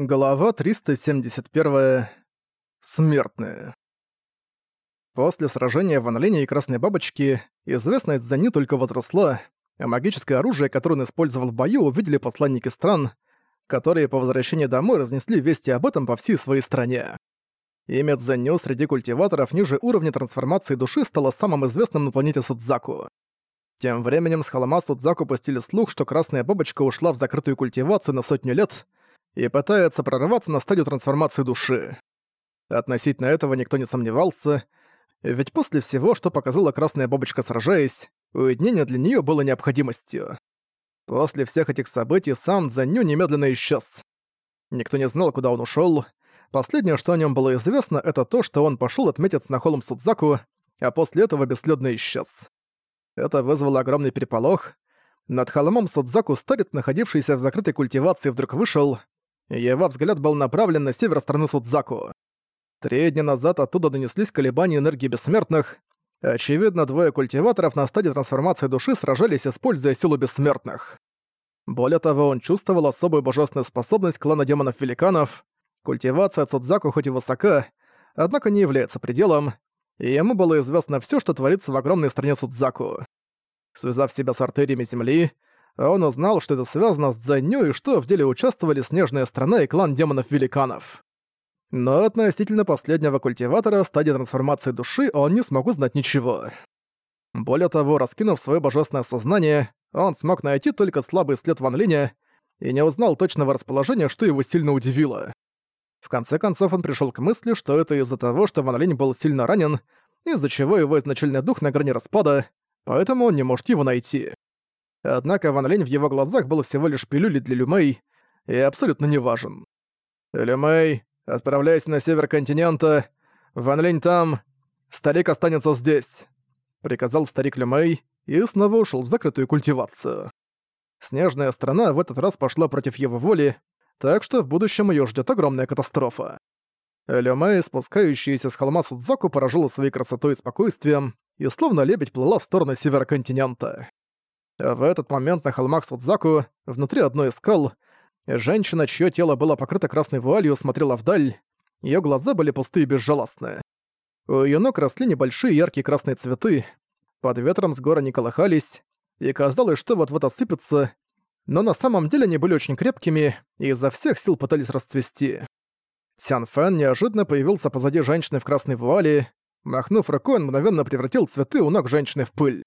Глава 371. Смертные. После сражения в Анлине и Красной Бабочки известность за ним только возросла, а магическое оружие, которое он использовал в бою, увидели посланники стран, которые по возвращении домой разнесли вести об этом по всей своей стране. Имя Дзеню среди культиваторов ниже уровня трансформации души стало самым известным на планете Судзаку. Тем временем с холма Судзаку пустили слух, что Красная Бабочка ушла в закрытую культивацию на сотню лет и пытается прорваться на стадию трансформации души. Относительно этого никто не сомневался, ведь после всего, что показала Красная Бабочка сражаясь, уединение для нее было необходимостью. После всех этих событий сам Заню немедленно исчез. Никто не знал, куда он ушел. Последнее, что о нем было известно, это то, что он пошел отметиться на холм Судзаку, а после этого бесследно исчез. Это вызвало огромный переполох. Над холмом Судзаку старец, находившийся в закрытой культивации, вдруг вышел. Его взгляд был направлен на север страны Судзаку. Три дня назад оттуда донеслись колебания энергии бессмертных. Очевидно, двое культиваторов на стадии трансформации души сражались, используя силу бессмертных. Более того, он чувствовал особую божественную способность клана демонов-великанов. Культивация Судзаку хоть и высока, однако не является пределом, и ему было известно все, что творится в огромной стране Судзаку. Связав себя с артериями Земли, он узнал, что это связано с Дзэнью и что в деле участвовали Снежная Страна и клан демонов-великанов. Но относительно последнего культиватора стадии трансформации души он не смог узнать ничего. Более того, раскинув свое божественное сознание, он смог найти только слабый след Ван Линя и не узнал точного расположения, что его сильно удивило. В конце концов он пришел к мысли, что это из-за того, что Ван Линь был сильно ранен, из-за чего его изначальный дух на грани распада, поэтому он не может его найти. Однако Ван Линь в его глазах был всего лишь пилюлей для Люмей и абсолютно не важен. «Люмей, отправляйся на север континента. Ван Линь там. Старик останется здесь», — приказал старик Люмей и снова ушел в закрытую культивацию. Снежная страна в этот раз пошла против его воли, так что в будущем ее ждет огромная катастрофа. Люмей, спускающаяся с холма Судзаку, поражила своей красотой и спокойствием, и словно лебедь плыла в сторону севера континента. В этот момент на холмах Судзаку, внутри одной из скал, женщина, чье тело было покрыто красной вуалью, смотрела вдаль, ее глаза были пустые и безжалостные. У ее ног росли небольшие яркие красные цветы, под ветром с гор они колыхались, и казалось, что вот-вот осыпятся, но на самом деле они были очень крепкими и изо всех сил пытались расцвести. Сян Фэн неожиданно появился позади женщины в красной вуале. Махнув рукой, он мгновенно превратил цветы у ног женщины в пыль.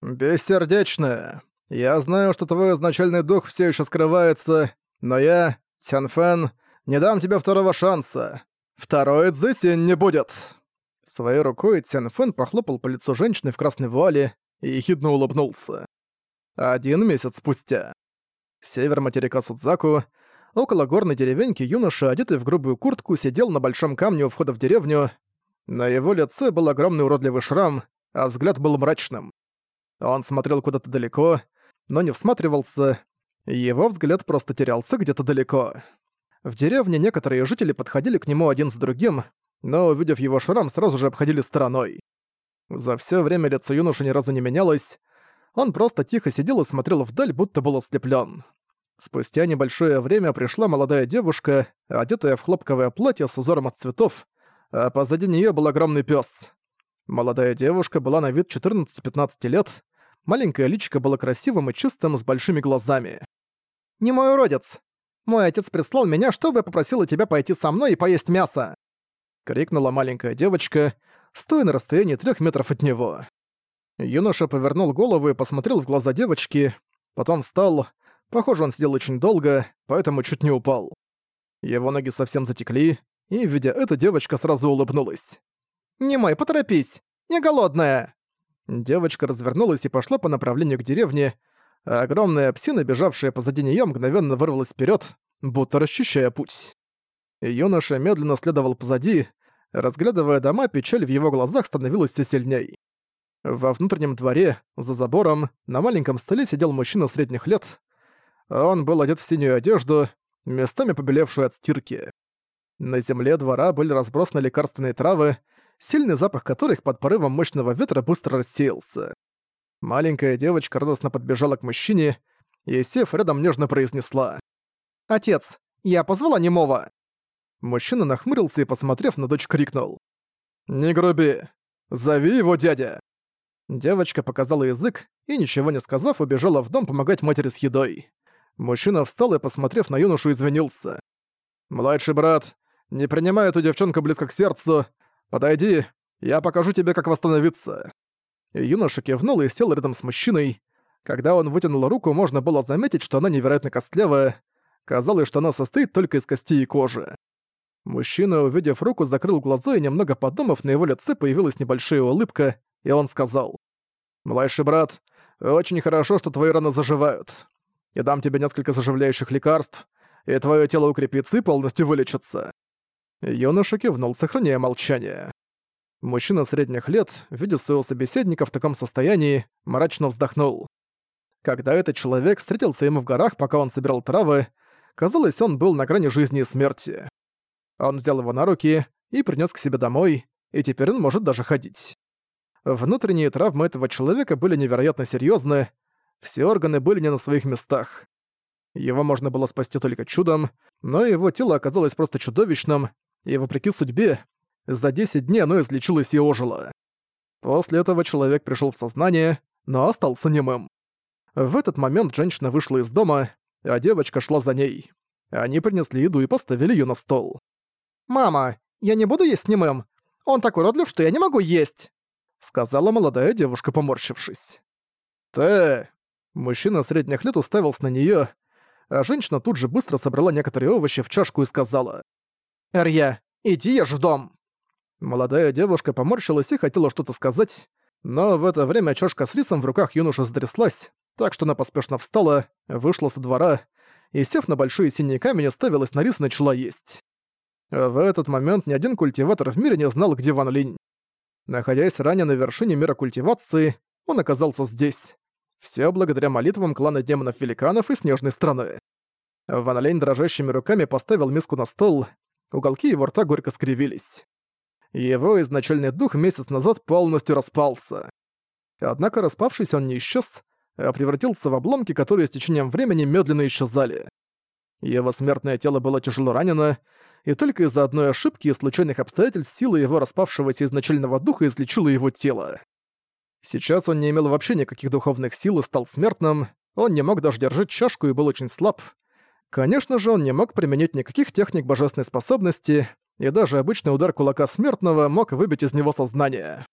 «Бессердечная, я знаю, что твой изначальный дух все еще скрывается, но я, Сян Фэн, не дам тебе второго шанса. Второй Цзисень не будет!» Своей рукой Цян Фэн похлопал по лицу женщины в красной вуале и ехидно улыбнулся. Один месяц спустя. Север материка Судзаку, около горной деревеньки юноша, одетый в грубую куртку, сидел на большом камне у входа в деревню. На его лице был огромный уродливый шрам, а взгляд был мрачным. Он смотрел куда-то далеко, но не всматривался, его взгляд просто терялся где-то далеко. В деревне некоторые жители подходили к нему один за другим, но, увидев его шрам, сразу же обходили стороной. За все время лицо юноши ни разу не менялось, он просто тихо сидел и смотрел вдаль, будто был ослеплен. Спустя небольшое время пришла молодая девушка, одетая в хлопковое платье с узором от цветов, а позади нее был огромный пес. Молодая девушка была на вид 14-15 лет, маленькое личико было красивым и чистым с большими глазами. «Не мой уродец! Мой отец прислал меня, чтобы попросила тебя пойти со мной и поесть мясо!» — крикнула маленькая девочка, стоя на расстоянии трех метров от него. Юноша повернул голову и посмотрел в глаза девочки, потом встал. Похоже, он сидел очень долго, поэтому чуть не упал. Его ноги совсем затекли, и, видя это, девочка сразу улыбнулась. «Немой, поторопись! Я голодная!» Девочка развернулась и пошла по направлению к деревне, а огромная псина, бежавшая позади неё, мгновенно вырвалась вперёд, будто расчищая путь. Юноша медленно следовал позади, разглядывая дома, печаль в его глазах становилась все сильней. Во внутреннем дворе, за забором, на маленьком столе сидел мужчина средних лет. Он был одет в синюю одежду, местами побелевшую от стирки. На земле двора были разбросаны лекарственные травы, сильный запах которых под порывом мощного ветра быстро рассеялся. Маленькая девочка радостно подбежала к мужчине и, сев рядом, нежно произнесла. «Отец, Я позвала немого!» Мужчина нахмурился и, посмотрев на дочь, крикнул. «Не груби! Зови его дядя!» Девочка показала язык и, ничего не сказав, убежала в дом помогать матери с едой. Мужчина встал и, посмотрев на юношу, извинился. «Младший брат, не принимай эту девчонку близко к сердцу. Подойди, я покажу тебе, как восстановиться». юноша кивнул и сел рядом с мужчиной. Когда он вытянул руку, можно было заметить, что она невероятно костлявая. Казалось, что она состоит только из костей и кожи. Мужчина, увидев руку, закрыл глаза и, немного подумав, на его лице появилась небольшая улыбка, и он сказал. «Младший брат, очень хорошо, что твои раны заживают. Я дам тебе несколько заживляющих лекарств, и твое тело укрепится и полностью вылечится». Юноша кивнул, сохраняя молчание. Мужчина средних лет, видя своего собеседника в таком состоянии, мрачно вздохнул. Когда этот человек встретился ему в горах, пока он собирал травы, казалось, он был на грани жизни и смерти. Он взял его на руки и принес к себе домой, и теперь он может даже ходить. Внутренние травмы этого человека были невероятно серьезны, все органы были не на своих местах. Его можно было спасти только чудом, но его тело оказалось просто чудовищным, и, вопреки судьбе, за 10 дней оно излечилось и ожило. После этого человек пришел в сознание, но остался немым. В этот момент женщина вышла из дома, а девочка шла за ней. Они принесли еду и поставили ее на стол. «Мама, я не буду есть немым. Он так уродлив, что я не могу есть!» Сказала молодая девушка, поморщившись. «Ты...» Мужчина средних лет уставился на неё, а женщина тут же быстро собрала некоторые овощи в чашку и сказала. «Эрья, иди ешь в дом!» Молодая девушка поморщилась и хотела что-то сказать, но в это время чашка с рисом в руках юноши затряслась, так что она поспешно встала, вышла со двора и, сев на большой синий камень, оставилась на рис и начала есть. В этот момент ни один культиватор в мире не знал, где Ван Линь. Находясь ранее на вершине мира культивации, он оказался здесь. Все благодаря молитвам клана демонов-великанов и Снежной страны. Ван Лень дрожащими руками поставил миску на стол, уголки его рта горько скривились. Его изначальный дух месяц назад полностью распался. Однако распавшись он не исчез, а превратился в обломки, которые с течением времени медленно исчезали. Его смертное тело было тяжело ранено, и только из-за одной ошибки и случайных обстоятельств сила его распавшегося изначального духа излечила его тело. Сейчас он не имел вообще никаких духовных сил и стал смертным, он не мог даже держать чашку и был очень слаб. Конечно же, он не мог применить никаких техник божественной способности, и даже обычный удар кулака смертного мог выбить из него сознание.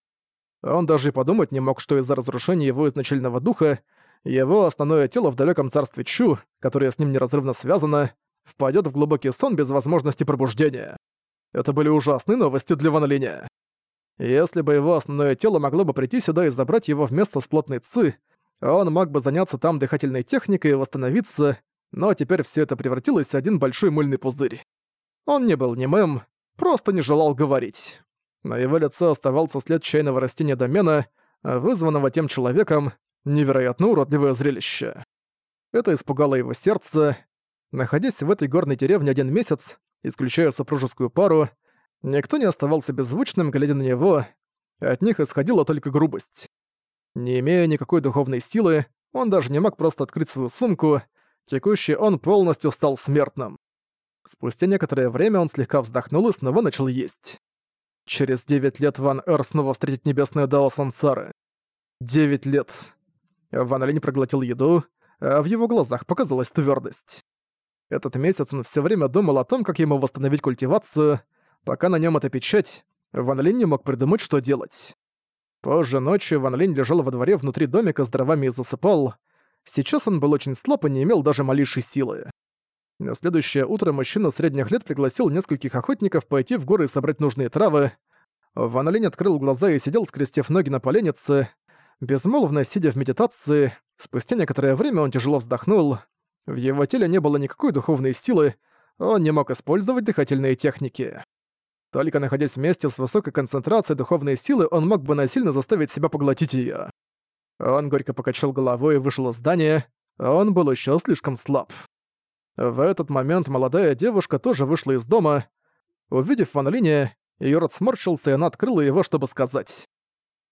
Он даже и подумать не мог, что из-за разрушения его изначального духа его основное тело в далеком царстве Чу, которое с ним неразрывно связано, впадет в глубокий сон без возможности пробуждения. Это были ужасные новости для Ван Линя. Если бы его основное тело могло бы прийти сюда и забрать его вместо с плотной ци, он мог бы заняться там дыхательной техникой и восстановиться, но теперь все это превратилось в один большой мыльный пузырь. Он не был немым, просто не желал говорить. На его лице оставался след чайного растения домена, вызванного тем человеком, невероятно уродливое зрелище. Это испугало его сердце. Находясь в этой горной деревне один месяц, исключая супружескую пару, никто не оставался беззвучным, глядя на него, от них исходила только грубость. Не имея никакой духовной силы, он даже не мог просто открыть свою сумку, текущий он полностью стал смертным. Спустя некоторое время он слегка вздохнул и снова начал есть. Через девять лет Ван Эр снова встретит небесное Дао Сансары. Девять лет. Ван Линь проглотил еду, а в его глазах показалась твердость. Этот месяц он все время думал о том, как ему восстановить культивацию. Пока на нем эта печать, Ван Линь не мог придумать, что делать. Позже ночью Ван Линь лежал во дворе внутри домика с дровами и засыпал. Сейчас он был очень слаб и не имел даже малейшей силы. На следующее утро мужчина средних лет пригласил нескольких охотников пойти в горы и собрать нужные травы. Ван Линь открыл глаза и сидел, скрестив ноги на поленнице. Безмолвно сидя в медитации, спустя некоторое время он тяжело вздохнул. В его теле не было никакой духовной силы, он не мог использовать дыхательные техники. Только находясь вместе с высокой концентрацией духовной силы, он мог бы насильно заставить себя поглотить её. Он горько покачал головой и вышел из здания, он был ещё слишком слаб. В этот момент молодая девушка тоже вышла из дома. Увидев Ван Линя, её рот сморщился, и она открыла его, чтобы сказать.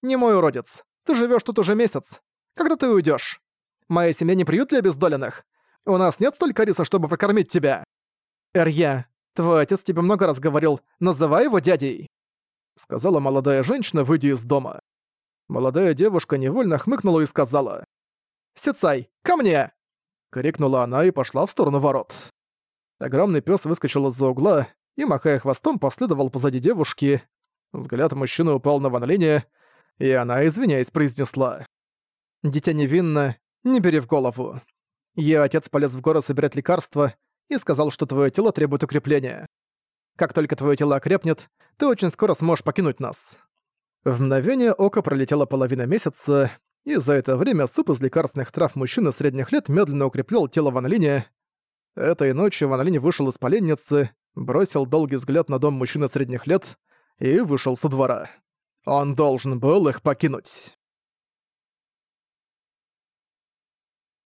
«Не мой уродец, ты живёшь тут уже месяц. Когда ты уйдёшь? Моя семья не приют для обездоленных. У нас нет столько риса, чтобы прокормить тебя». «Эрья, твой отец тебе много раз говорил, называй его дядей!» Сказала молодая женщина, выйдя из дома. Молодая девушка невольно хмыкнула и сказала. «Сицай, ко мне!» Крикнула она и пошла в сторону ворот. Огромный пес выскочил из-за угла и, махая хвостом, последовал позади девушки. Взгляд мужчины упал на Ван и она, извиняясь, произнесла. «Дитя невинно, не бери в голову. Её отец полез в горы собирать лекарства и сказал, что твое тело требует укрепления. Как только твое тело окрепнет, ты очень скоро сможешь покинуть нас». В мгновение ока пролетела половина месяца, и за это время суп из лекарственных трав мужчины средних лет медленно укреплял тело Ван Линя. Этой ночью Ван Линь вышел из поленницы, бросил долгий взгляд на дом мужчины средних лет и вышел со двора. Он должен был их покинуть.